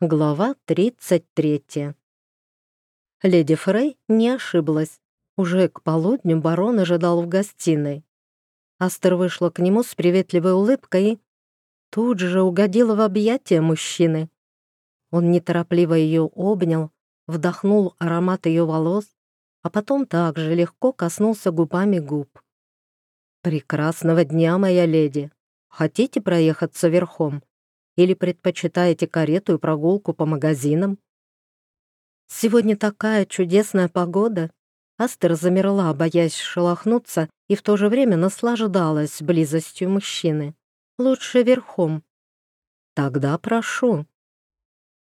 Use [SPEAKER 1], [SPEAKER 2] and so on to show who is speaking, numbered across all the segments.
[SPEAKER 1] Глава 33. Леди Фрей не ошиблась. Уже к полудню барон ожидал в гостиной. Астер вышла к нему с приветливой улыбкой и тут же угодила в объятия мужчины. Он неторопливо ее обнял, вдохнул аромат ее волос, а потом также легко коснулся губами губ. «Прекрасного дня, моя леди! Хотите проехаться верхом?» Или предпочитаете карету и прогулку по магазинам? Сегодня такая чудесная погода. Астер замерла, боясь шелохнуться, и в то же время наслаждалась близостью мужчины. Лучше верхом. Тогда прошу.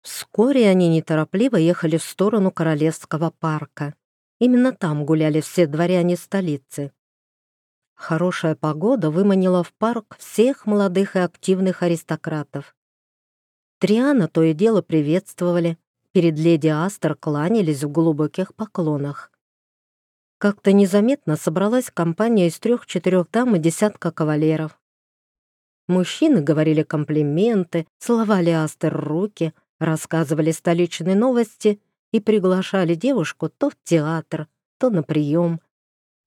[SPEAKER 1] Вскоре они неторопливо ехали в сторону Королевского парка. Именно там гуляли все дворяне столицы. Хорошая погода выманила в парк всех молодых и активных аристократов. Триана то и дело приветствовали, перед леди Астер кланялись в глубоких поклонах. Как-то незаметно собралась компания из трех-четырех дам и десятка кавалеров. Мужчины говорили комплименты, целовали Астер руки, рассказывали столичные новости и приглашали девушку то в театр, то на прием.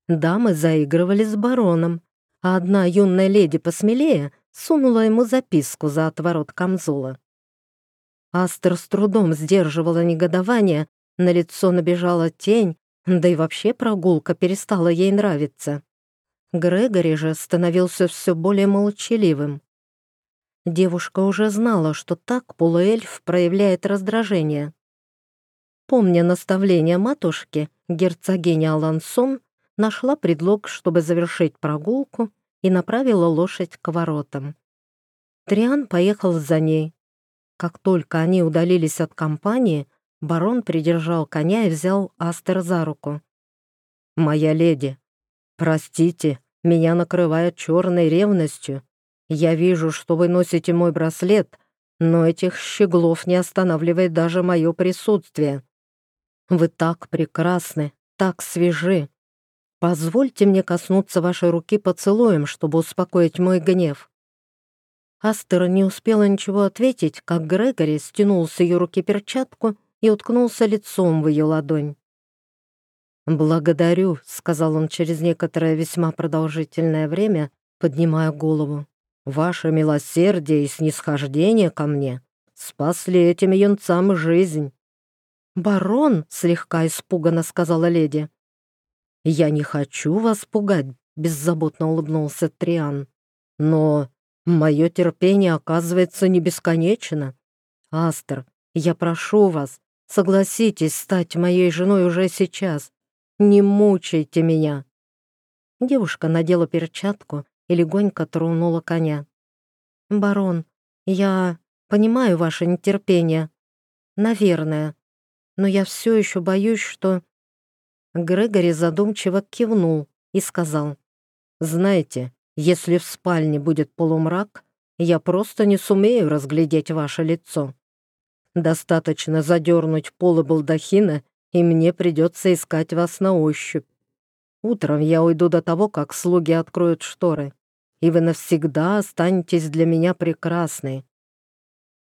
[SPEAKER 1] Дамы заигрывали с бароном, а одна юная леди посмелее сунула ему записку за отворот камзола. Астер с трудом сдерживала негодование, на лицо набежала тень, да и вообще прогулка перестала ей нравиться. Грегори же становился все более молчаливым. Девушка уже знала, что так полуэльф проявляет раздражение. Помня наставление матушки, герцогиня Алансон нашла предлог, чтобы завершить прогулку, и направила лошадь к воротам. Триан поехал за ней, как только они удалились от компании, барон придержал коня и взял Астер за руку. «Моя леди, простите, меня накрывает черной ревностью. Я вижу, что вы носите мой браслет, но этих щеглов не останавливает даже мое присутствие. Вы так прекрасны, так свежи. Позвольте мне коснуться вашей руки поцелуем, чтобы успокоить мой гнев. Астер не успела ничего ответить, как Грегори стянул с ее руки перчатку и уткнулся лицом в ее ладонь. «Благодарю», — сказал он через некоторое весьма продолжительное время, поднимая голову. «Ваше милосердие и снисхождение ко мне спасли этим юнцам жизнь». «Барон», — слегка испуганно сказала леди. «Я не хочу вас пугать», — беззаботно улыбнулся Триан. «Но Мое терпение, оказывается, не бесконечно. Астер, я прошу вас, согласитесь стать моей женой уже сейчас. Не мучайте меня. Девушка надела перчатку и легонько тронула коня. «Барон, я понимаю ваше нетерпение. Наверное. Но я все еще боюсь, что...» Грегори задумчиво кивнул и сказал. «Знаете, если в спальне будет полумрак, я просто не сумею разглядеть ваше лицо. Достаточно задернуть полы балдахина, и мне придется искать вас на ощупь. Утром я уйду до того, как слуги откроют шторы, и вы навсегда останетесь для меня прекрасной».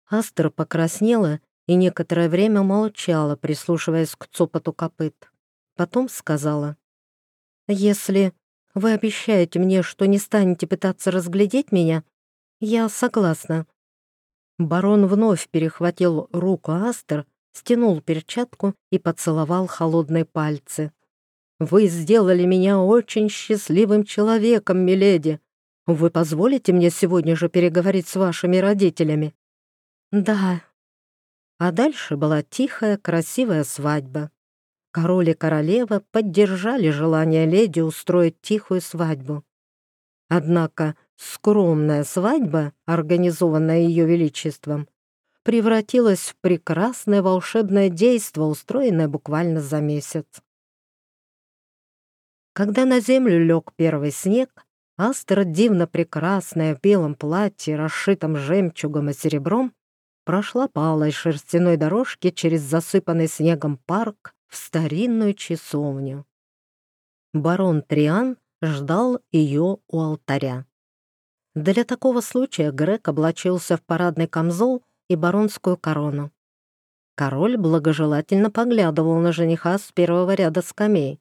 [SPEAKER 1] Астра покраснела и некоторое время молчала, прислушиваясь к цопоту копыт. Потом сказала, «Если вы обещаете мне, что не станете пытаться разглядеть меня? Я согласна». Барон вновь перехватил руку Астер, стянул перчатку и поцеловал холодные пальцы. «Вы сделали меня очень счастливым человеком, миледи. Вы позволите мне сегодня же переговорить с вашими родителями?» «Да». А дальше была тихая, красивая свадьба. Король и королева поддержали желание леди устроить тихую свадьбу. Однако скромная свадьба, организованная ее величеством, превратилась в прекрасное волшебное действо, устроенное буквально за месяц. Когда на землю лег первый снег, Астра, дивно прекрасная в белом платье, расшитом жемчугом и серебром, прошла по алой шерстяной дорожке через засыпанный снегом парк в старинную часовню. Барон Триан ждал ее у алтаря. Для такого случая Грек облачился в парадный камзол и баронскую корону. Король благожелательно поглядывал на жениха с первого ряда скамей.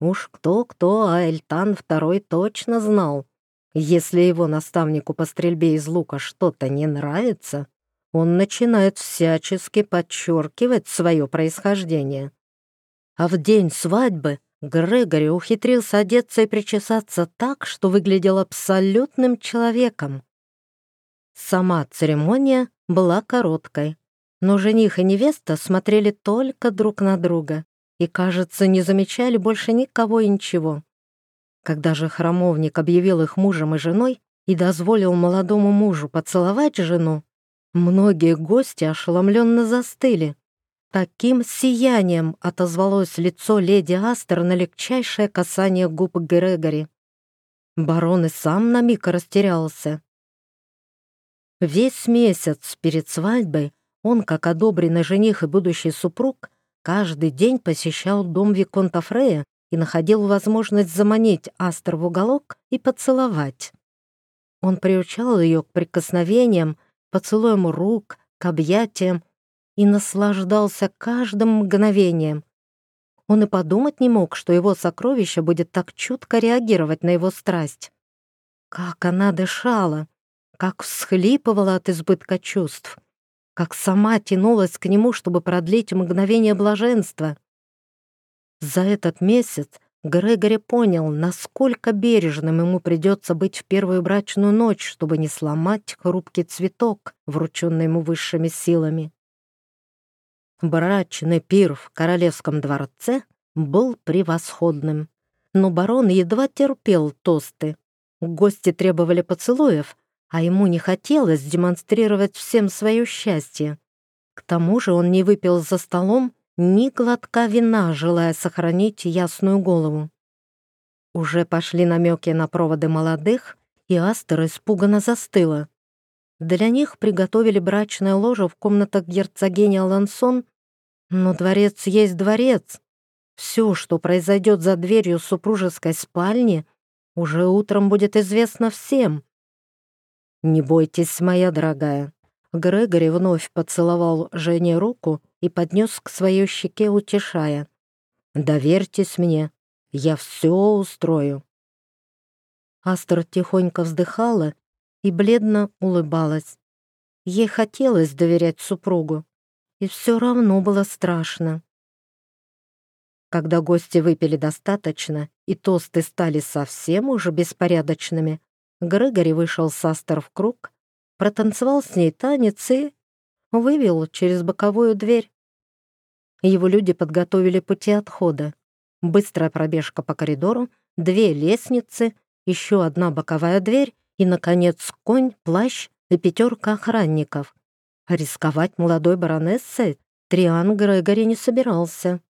[SPEAKER 1] Уж кто-кто, а Эльтан второй точно знал. Если его наставнику по стрельбе из лука что-то не нравится, он начинает всячески подчеркивать свое происхождение. А в день свадьбы Грегори ухитрился одеться и причесаться так, что выглядел абсолютным человеком. Сама церемония была короткой, но жених и невеста смотрели только друг на друга и, кажется, не замечали больше никого и ничего. Когда же храмовник объявил их мужем и женой и дозволил молодому мужу поцеловать жену, многие гости ошеломленно застыли. Таким сиянием отозвалось лицо леди Астер на легчайшее касание губ Грегори. Барон и сам на миг растерялся. Весь месяц перед свадьбой он, как одобренный жених и будущий супруг, каждый день посещал дом Виконта Фрея и находил возможность заманить Астер в уголок и поцеловать. Он приучал ее к прикосновениям, поцелуям рук, к объятиям и наслаждался каждым мгновением. Он и подумать не мог, что его сокровище будет так чутко реагировать на его страсть. Как она дышала, как всхлипывала от избытка чувств, как сама тянулась к нему, чтобы продлить мгновение блаженства. За этот месяц Грегори понял, насколько бережным ему придется быть в первую брачную ночь, чтобы не сломать хрупкий цветок, врученный ему высшими силами. Брачный пир в королевском дворце был превосходным, но барон едва терпел тосты. Гости требовали поцелуев, а ему не хотелось демонстрировать всем свое счастье. К тому же он не выпил за столом ни глотка вина, желая сохранить ясную голову. Уже пошли намеки на проводы молодых, и Астер испуганно застыла. Для них приготовили брачное ложе в комнатах герцогини Алансон, но дворец есть дворец. Все, что произойдет за дверью супружеской спальни, уже утром будет известно всем. «Не бойтесь, моя дорогая», Грегори вновь поцеловал Жене руку и поднес к своей щеке, утешая. «Доверьтесь мне, я все устрою». Астер тихонько вздыхала и бледно улыбалась. Ей хотелось доверять супругу, и все равно было страшно. Когда гости выпили достаточно и тосты стали совсем уже беспорядочными, Грегори вышел с Астер в круг протанцевал с ней танец и вывел через боковую дверь. Его люди подготовили пути отхода. Быстрая пробежка по коридору, две лестницы, еще одна боковая дверь и, наконец, конь, плащ и пятерка охранников. Рисковать молодой баронессой Триан Грегори не собирался.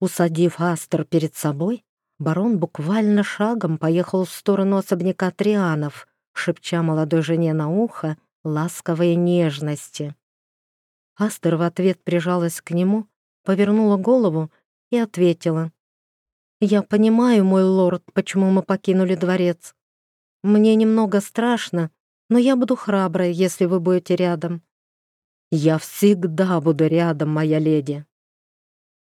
[SPEAKER 1] Усадив Астер перед собой, барон буквально шагом поехал в сторону особняка Трианов, шепча молодой жене на ухо ласковые нежности. Астер в ответ прижалась к нему, повернула голову и ответила. «Я понимаю, мой лорд, почему мы покинули дворец. Мне немного страшно, но я буду храброй, если вы будете рядом». «Я всегда буду рядом, моя леди»,